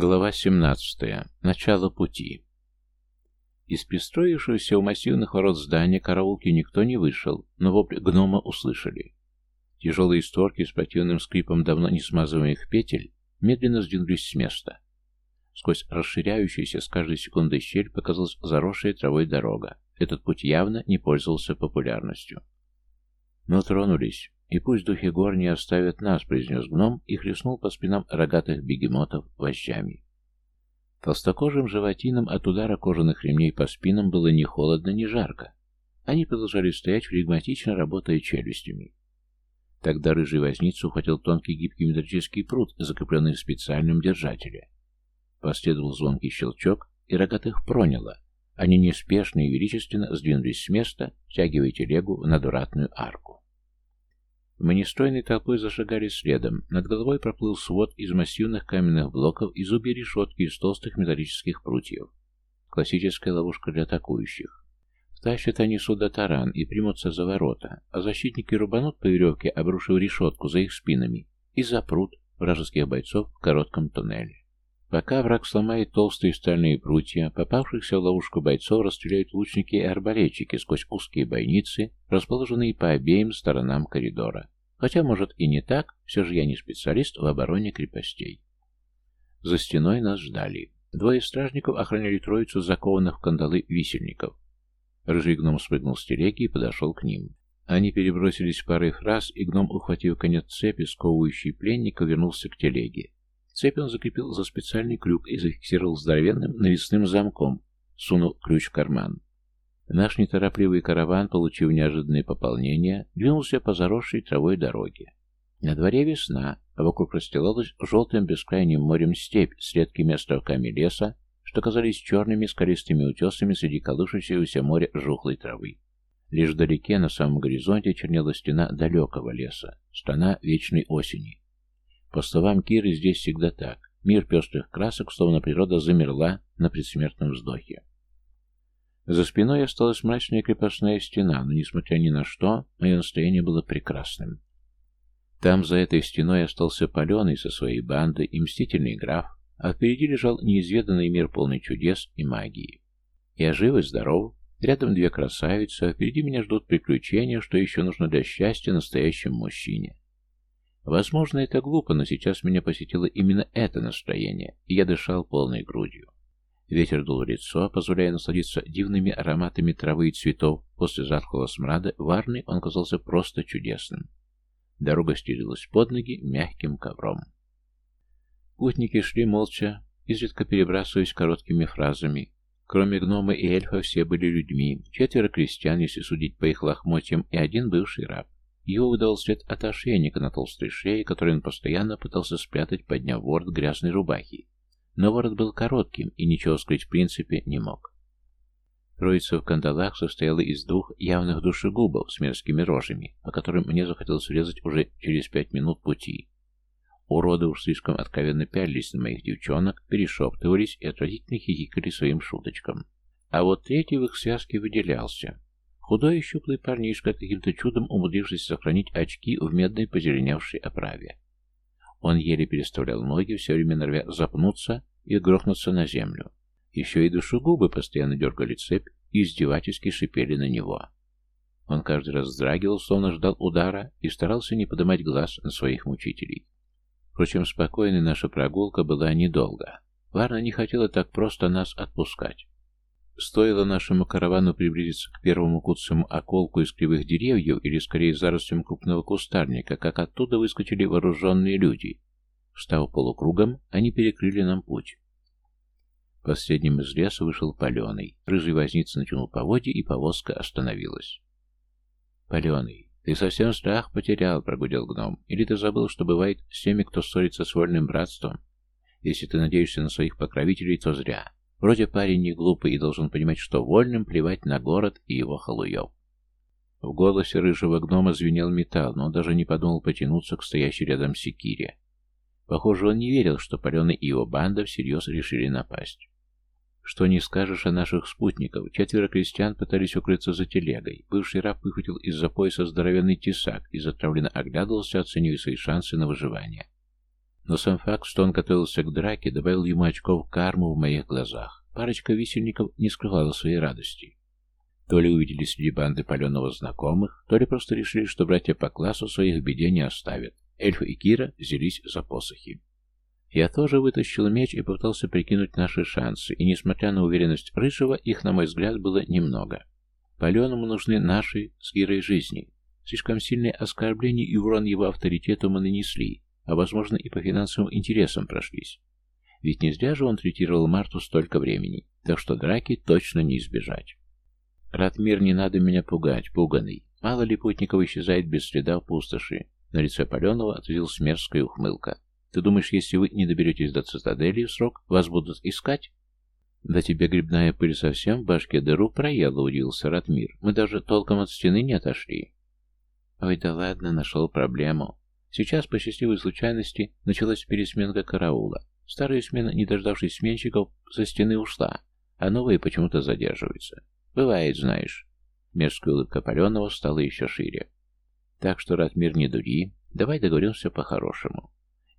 Глава 17. Начало пути. Из пристроившегося у массивных ворот здания караулки никто не вышел, но вопль гнома услышали. Тяжелые створки с противным скрипом давно не смазываемых петель медленно сдвинулись с места. Сквозь расширяющуюся с каждой секундой щель показалась заросшая травой дорога. Этот путь явно не пользовался популярностью. Мы тронулись. «И пусть духи гор не оставят нас», — произнес гном и хлестнул по спинам рогатых бегемотов вожжами. Толстокожим животинам от удара кожаных ремней по спинам было ни холодно, ни жарко. Они продолжали стоять, флегматично работая челюстями. Тогда рыжий возница ухватил тонкий гибкий металлический пруд, закрепленный в специальном держателе. Последовал звонкий щелчок, и рогатых проняло. Они неспешно и величественно сдвинулись с места, втягивая телегу в надуратную арку. Мы нестройной толпой зашагали следом. Над головой проплыл свод из массивных каменных блоков и зубья решетки из толстых металлических прутьев. Классическая ловушка для атакующих. Втащат они сюда таран и примутся за ворота, а защитники рубанут по веревке, обрушив решетку за их спинами, и запрут вражеских бойцов в коротком туннеле. Пока враг сломает толстые стальные прутья, попавшихся в ловушку бойцов расстреляют лучники и арбалетчики сквозь узкие бойницы, расположенные по обеим сторонам коридора. Хотя, может, и не так, все же я не специалист в обороне крепостей. За стеной нас ждали. Двое стражников охраняли троицу закованных в кандалы висельников. Рыжий гном спрыгнул с телеги и подошел к ним. Они перебросились парой фраз, и гном, ухватив конец цепи, сковывающий пленника, вернулся к телеге. Цепь он закрепил за специальный крюк и зафиксировал здоровенным навесным замком, сунул ключ в карман. Наш неторопливый караван, получив неожиданное пополнение, двинулся по заросшей травой дороге. На дворе весна, а вокруг расстилалась желтым бескрайним морем степь с редкими островками леса, что казались черными скалистыми утесами среди колышущегося моря жухлой травы. Лишь вдалеке, на самом горизонте, чернела стена далекого леса, страна вечной осени. По словам Киры, здесь всегда так. Мир пестрых красок, словно природа замерла на предсмертном вздохе. За спиной осталась мрачная крепостная стена, но, несмотря ни на что, мое настроение было прекрасным. Там, за этой стеной, остался паленый со своей бандой и мстительный граф, а впереди лежал неизведанный мир полный чудес и магии. Я жив и здоров, рядом две красавицы, а впереди меня ждут приключения, что еще нужно для счастья настоящему мужчине. Возможно, это глупо, но сейчас меня посетило именно это настроение, и я дышал полной грудью. Ветер дул в лицо, позволяя насладиться дивными ароматами травы и цветов. После затхлого смрада варный он казался просто чудесным. Дорога стелилась под ноги мягким ковром. Путники шли молча, изредка перебрасываясь короткими фразами. Кроме гнома и эльфа все были людьми, четверо крестьян, если судить по их лохмотьям, и один бывший раб. Его выдал след от ошейника на толстой шее, который он постоянно пытался спрятать, подняв ворот грязной рубахи. Но ворот был коротким и ничего скрыть в принципе не мог. Троица в кандалах состояла из двух явных душегубов с мерзкими рожами, по которым мне захотелось врезать уже через пять минут пути. Уроды уж слишком откровенно пялились на моих девчонок, перешептывались и отвратительно хихикали своим шуточкам. А вот третий в их связке выделялся. Худой и щуплый парнишка, каким-то чудом умудрившись сохранить очки в медной позеленевшей оправе. Он еле переставлял ноги, все время норовя запнуться и грохнуться на землю. Еще и душегубы постоянно дергали цепь и издевательски шипели на него. Он каждый раз вздрагивал, словно ждал удара, и старался не поднимать глаз на своих мучителей. Впрочем, спокойной наша прогулка была недолго. Варна не хотела так просто нас отпускать. Стоило нашему каравану приблизиться к первому куцому околку из кривых деревьев, или скорее зарослям крупного кустарника, как оттуда выскочили вооруженные люди. Встав полукругом, они перекрыли нам путь. Последним из леса вышел Паленый. Рыжий возница натянул поводья, и повозка остановилась. «Паленый, ты совсем страх потерял», — прогудел гном. «Или ты забыл, что бывает с теми, кто ссорится с вольным братством? Если ты надеешься на своих покровителей, то зря. Вроде парень не глупый и должен понимать, что вольным плевать на город и его халуев. В голосе рыжего гнома звенел металл, но он даже не подумал потянуться к стоящей рядом секире. Похоже, он не верил, что Паленый и его банда всерьез решили напасть. Что не скажешь о наших спутниках. Четверо крестьян пытались укрыться за телегой. Бывший раб выхватил из-за пояса здоровенный тесак и затравленно оглядывался, оценивая свои шансы на выживание. Но сам факт, что он готовился к драке, добавил ему очков карму в моих глазах. Парочка висельников не скрывала своей радости. То ли увидели среди банды паленого знакомых, то ли просто решили, что братья по классу своих в беде не оставят. Эльф и Кира взялись за посохи. Я тоже вытащил меч и попытался прикинуть наши шансы, и, несмотря на уверенность Рыжего, их, на мой взгляд, было немного. Паленому нужны наши с Кирой жизни. Слишком сильные оскорбления и урон его авторитету мы нанесли, а, возможно, и по финансовым интересам прошлись. Ведь не зря же он третировал Марту столько времени, так что драки точно не избежать. Ратмир, не надо меня пугать, пуганый. Мало ли путников исчезает без следа в пустоши. На лице Паленова отвилась мерзкая ухмылка. Ты думаешь, если вы не доберетесь до цитадели в срок, вас будут искать? Да тебе грибная пыль совсем в башке дыру проела, удивился Ратмир. Мы даже толком от стены не отошли. Ой, да ладно, нашел проблему. Сейчас, по счастливой случайности, началась пересменка караула. Старая смена, не дождавшись сменщиков, со стены ушла, а новые почему-то задерживаются. Бывает, знаешь. Мерзкая улыбка Паленова стала еще шире. Так что, Ратмир, не дури. Давай договоримся по-хорошему.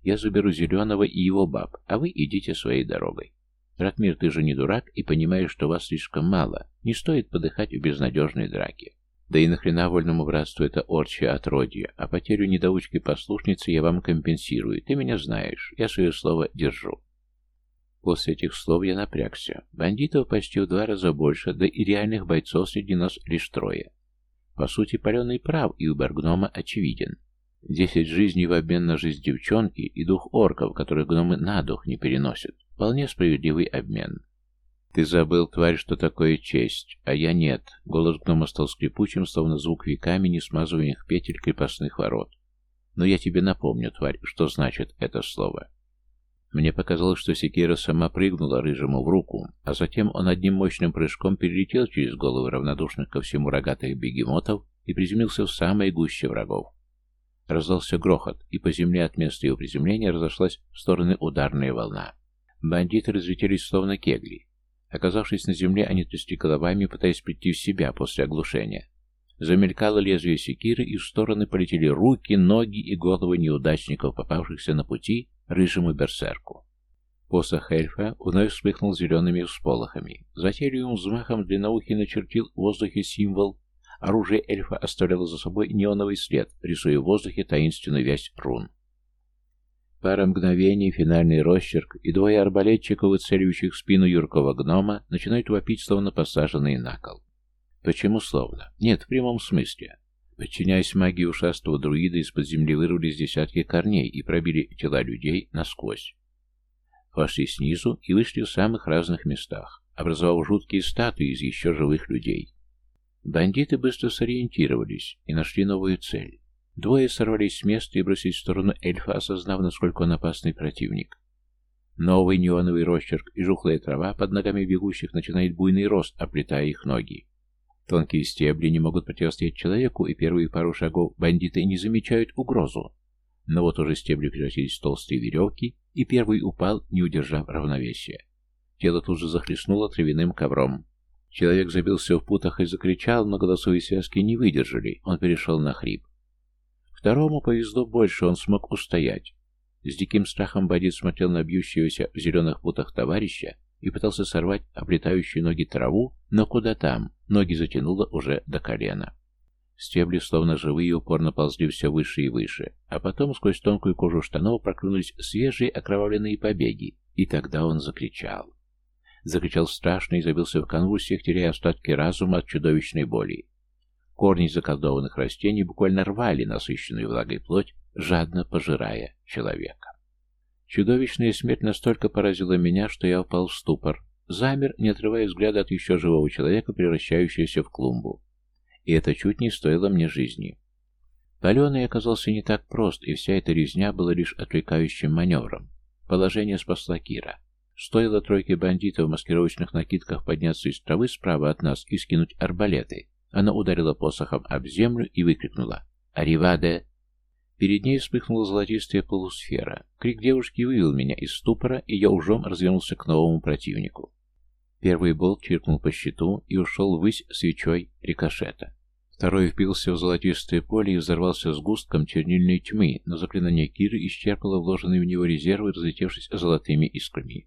Я заберу Зеленого и его баб, а вы идите своей дорогой. Ратмир, ты же не дурак и понимаешь, что вас слишком мало. Не стоит подыхать в безнадежной драке. Да и нахрена вольному братству это орчье отродье, а потерю недоучки-послушницы я вам компенсирую. Ты меня знаешь, я свое слово держу. После этих слов я напрягся. Бандитов почти в два раза больше, да и реальных бойцов среди нас лишь трое. По сути, паленый прав, и выбор гнома очевиден. Десять жизней в обмен на жизнь девчонки и дух орков, которых гномы на дух не переносят. Вполне справедливый обмен. «Ты забыл, тварь, что такое честь, а я нет». Голос гнома стал скрипучим, словно звук веками не смазываемых петель крепостных ворот. «Но я тебе напомню, тварь, что значит это слово». Мне показалось, что секира сама прыгнула рыжему в руку, а затем он одним мощным прыжком перелетел через головы равнодушных ко всему рогатых бегемотов и приземлился в самой гуще врагов. Раздался грохот, и по земле от места его приземления разошлась в стороны ударная волна. Бандиты разлетелись словно кегли. Оказавшись на земле, они трясли головами, пытаясь прийти в себя после оглушения. Замелькало лезвие секиры, и в стороны полетели руки, ноги и головы неудачников, попавшихся на пути рыжему берсерку. Посох эльфа вновь вспыхнул зелеными всполохами. Затейливым взмахом длинноухий начертил в воздухе символ. Оружие эльфа оставляло за собой неоновый след, рисуя в воздухе таинственную вязь рун. Пара мгновений, финальный росчерк, и двое арбалетчиков, выцеливающих спину юркого гнома, начинают вопить, словно посаженные на кол. Почему словно? Нет, в прямом смысле. Подчиняясь магии ушастого друида, из-под земли вырвались десятки корней и пробили тела людей насквозь. Вошли снизу и вышли в самых разных местах, образовав жуткие статуи из еще живых людей. Бандиты быстро сориентировались и нашли новую цель. Двое сорвались с места и бросились в сторону эльфа, осознав, насколько он опасный противник. Новый неоновый росчерк и жухлая трава под ногами бегущих начинает буйный рост, оплетая их ноги. Тонкие стебли не могут противостоять человеку, и первые пару шагов бандиты не замечают угрозу. Но вот уже стебли превратились в толстые веревки, и первый упал, не удержав равновесия. Тело тут же захлестнуло травяным ковром. Человек забился в путах и закричал, но голосовые связки не выдержали, он перешел на хрип. Второму повезло больше, он смог устоять. С диким страхом бандит смотрел на бьющегося в зеленых путах товарища, и пытался сорвать облетающие ноги траву, но куда там, ноги затянуло уже до колена. Стебли, словно живые, упорно ползли все выше и выше, а потом сквозь тонкую кожу штанов проклюнулись свежие окровавленные побеги, и тогда он закричал. Закричал страшно и забился в конвульсиях, теряя остатки разума от чудовищной боли. Корни заколдованных растений буквально рвали насыщенную влагой плоть, жадно пожирая человека. Чудовищная смерть настолько поразила меня, что я упал в ступор. Замер, не отрывая взгляда от еще живого человека, превращающегося в клумбу. И это чуть не стоило мне жизни. Паленый оказался не так прост, и вся эта резня была лишь отвлекающим маневром. Положение спасла Кира. Стоило тройке бандитов в маскировочных накидках подняться из травы справа от нас и скинуть арбалеты. Она ударила посохом об землю и выкрикнула «Ариваде!» Перед ней вспыхнула золотистая полусфера. Крик девушки вывел меня из ступора, и я ужом развернулся к новому противнику. Первый болт чиркнул по щиту и ушел ввысь свечой рикошета. Второй впился в золотистое поле и взорвался сгустком чернильной тьмы, но заклинание Киры исчерпало вложенные в него резервы, разлетевшись золотыми искрами.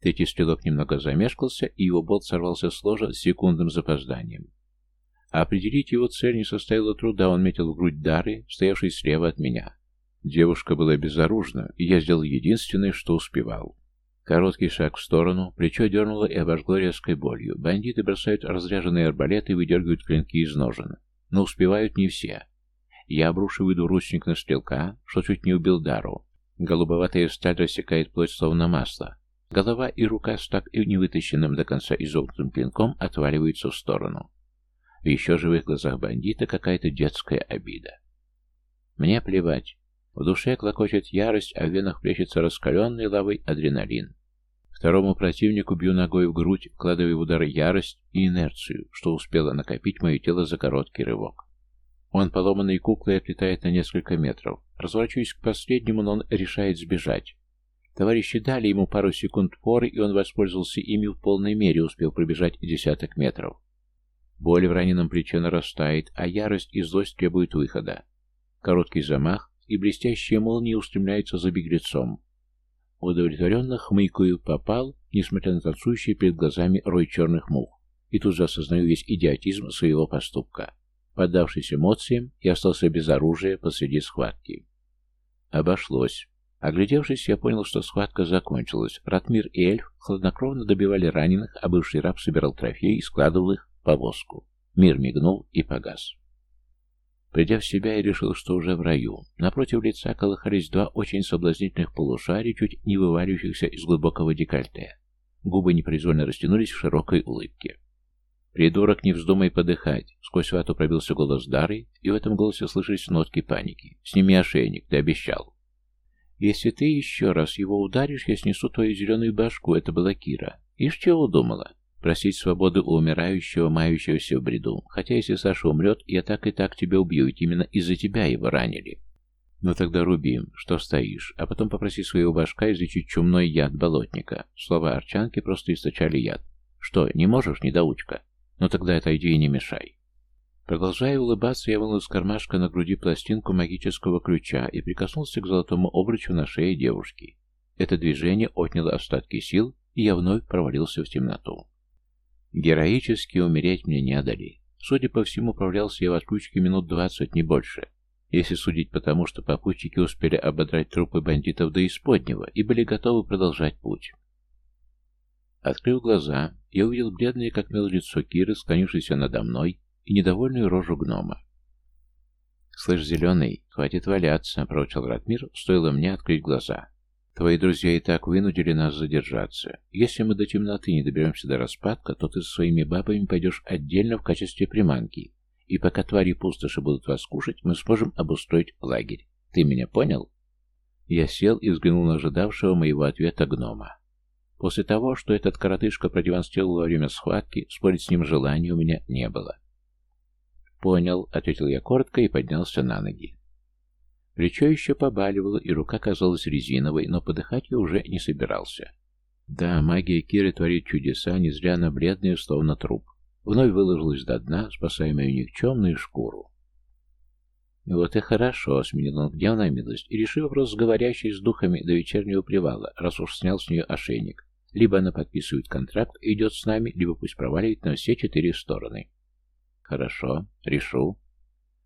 Третий стрелок немного замешкался, и его болт сорвался с ложа с секундным запозданием. А определить его цель не составило труда, он метил в грудь Дары, стоявшей слева от меня. Девушка была безоружна, и я сделал единственное, что успевал. Короткий шаг в сторону, плечо дернуло и обожгло резкой болью. Бандиты бросают разряженные арбалеты и выдергивают клинки из ножен. Но успевают не все. Я обрушиваю двуручник на стрелка, что чуть не убил Дару. Голубоватая сталь рассекает плоть словно масло. Голова и рука с так и не вытащенным до конца изогнутым клинком отваливаются в сторону. В еще живых глазах бандита какая-то детская обида. Мне плевать. В душе клокочет ярость, а в венах плещется раскаленный лавой адреналин. Второму противнику бью ногой в грудь, вкладывая в удар ярость и инерцию, что успело накопить мое тело за короткий рывок. Он поломанной куклой отлетает на несколько метров. Разворачиваюсь к последнему, но он решает сбежать. Товарищи дали ему пару секунд поры, и он воспользовался ими в полной мере, успев пробежать десяток метров. Боль в раненом плече нарастает, а ярость и злость требуют выхода. Короткий замах, и блестящая молния устремляется за беглецом. Удовлетворенно хмыкаю, попал, несмотря на танцующий перед глазами рой черных мух, и тут же осознаю весь идиотизм своего поступка. Поддавшись эмоциям, я остался без оружия посреди схватки. Обошлось. Оглядевшись, я понял, что схватка закончилась. Ратмир и эльф хладнокровно добивали раненых, а бывший раб собирал трофеи и складывал их повозку. Мир мигнул и погас. Придя в себя, я решил, что уже в раю. Напротив лица колыхались два очень соблазнительных полушария, чуть не вываливающихся из глубокого декольте. Губы непроизвольно растянулись в широкой улыбке. «Придурок, не вздумай подыхать!» Сквозь вату пробился голос Дары, и в этом голосе слышались нотки паники. «Сними ошейник, ты обещал!» «Если ты еще раз его ударишь, я снесу твою зеленую башку», — это была Кира. «Ишь, чего думала?» Просить свободы у умирающего, мающегося в бреду. Хотя если Саша умрет, я так и так тебя убью, ведь именно из-за тебя его ранили. Ну тогда руби, что стоишь, а потом попроси своего башка излечить чумной яд болотника. Слова арчанки просто источали яд. Что, не можешь, недоучка? Ну тогда отойди и не мешай. Продолжая улыбаться, я вынул из кармашка на груди пластинку магического ключа и прикоснулся к золотому обручу на шее девушки. Это движение отняло остатки сил, и я вновь провалился в темноту. Героически умереть мне не дали. Судя по всему, управлялся я в отключке минут двадцать, не больше. Если судить по тому, что попутчики успели ободрать трупы бандитов до исподнего и были готовы продолжать путь. Открыв глаза, я увидел бледное, как мел лицо Киры, склонившееся надо мной, и недовольную рожу гнома. «Слышь, зеленый, хватит валяться», — проворчал Ратмир, стоило мне открыть глаза. Твои друзья и так вынудили нас задержаться. Если мы до темноты не доберемся до распадка, то ты со своими бабами пойдешь отдельно в качестве приманки. И пока твари пустоши будут вас кушать, мы сможем обустроить лагерь. Ты меня понял?» Я сел и взглянул на ожидавшего моего ответа гнома. После того, что этот коротышка продемонстрировал во время схватки, спорить с ним желания у меня не было. «Понял», — ответил я коротко и поднялся на ноги. Плечо еще побаливало, и рука казалась резиновой, но подыхать я уже не собирался. Да, магия Киры творит чудеса, не зря она бледная, словно труп. Вновь выложилась до дна, спасая мою никчемную шкуру. Вот и хорошо, сменил он гневная милость, и решил вопрос с говорящей с духами до вечернего привала, раз уж снял с нее ошейник. Либо она подписывает контракт и идет с нами, либо пусть проваливает на все четыре стороны. Хорошо, решу.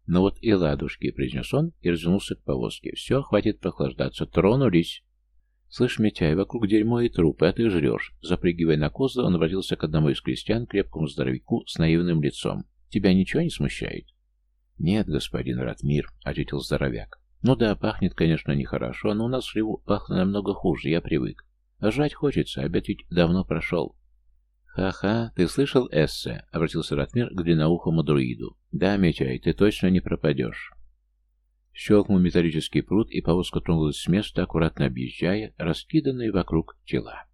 «Ну вот и ладушки», — произнес он и развернулся к повозке. «Все, хватит прохлаждаться. Тронулись!» «Слышь, Митяй, вокруг дерьмо и трупы, а ты жрешь». Запрыгивая на козла, он обратился к одному из крестьян, крепкому здоровяку с наивным лицом. «Тебя ничего не смущает?» «Нет, господин Ратмир», — ответил здоровяк. «Ну да, пахнет, конечно, нехорошо, но у нас в Риву пахло намного хуже, я привык. А жрать хочется, обед ведь давно прошел». «Ха-ха, ты слышал эссе?» — обратился Ратмир к длинноухому друиду. «Да, Митяй, ты точно не пропадешь». Щелкнул металлический пруд, и повозка тронулась с места, аккуратно объезжая раскиданные вокруг тела.